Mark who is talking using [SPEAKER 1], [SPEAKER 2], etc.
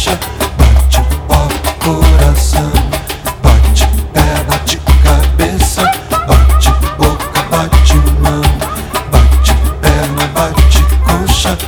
[SPEAKER 1] Baixa, bate o coração. Bate pé, bate cabeça. Bate boca, bate mão. Bate perna, bate coxa.